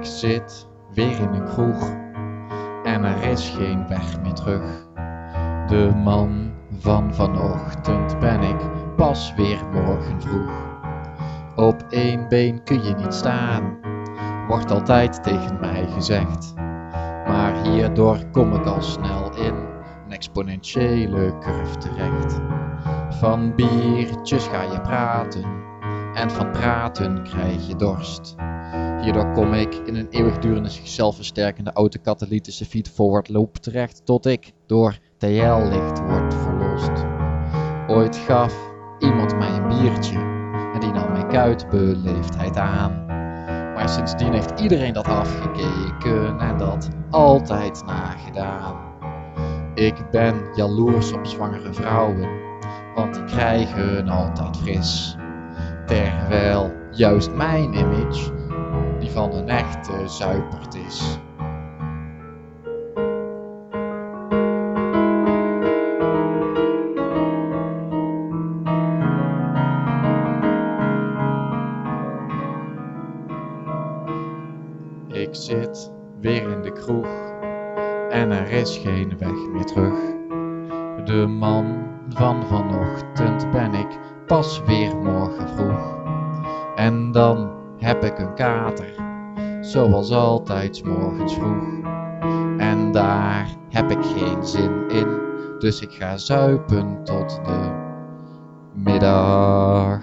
zit weer in een kroeg en er is geen weg meer terug. De man van vanochtend ben ik pas weer morgen vroeg. Op één been kun je niet staan, wordt altijd tegen mij gezegd. Maar hierdoor kom ik al snel in een exponentiële curve terecht. Van biertjes ga je praten en van praten krijg je dorst. Hierdoor kom ik in een eeuwigdurende zichzelf versterkende autokatalytische feed-forward loop terecht tot ik door TL-licht word verlost. Ooit gaf iemand mij een biertje en die nam ik uit beleefdheid aan. Maar sindsdien heeft iedereen dat afgekeken en dat altijd nagedaan. Ik ben jaloers op zwangere vrouwen, want die krijgen altijd fris. Terwijl juist mijn image die van een echte zuipert is. Ik zit weer in de kroeg en er is geen weg meer terug. De man van vanochtend ben ik pas weer morgen vroeg. En dan heb ik een kater, zoals altijd 's morgens vroeg. En daar heb ik geen zin in, dus ik ga zuipen tot de middag.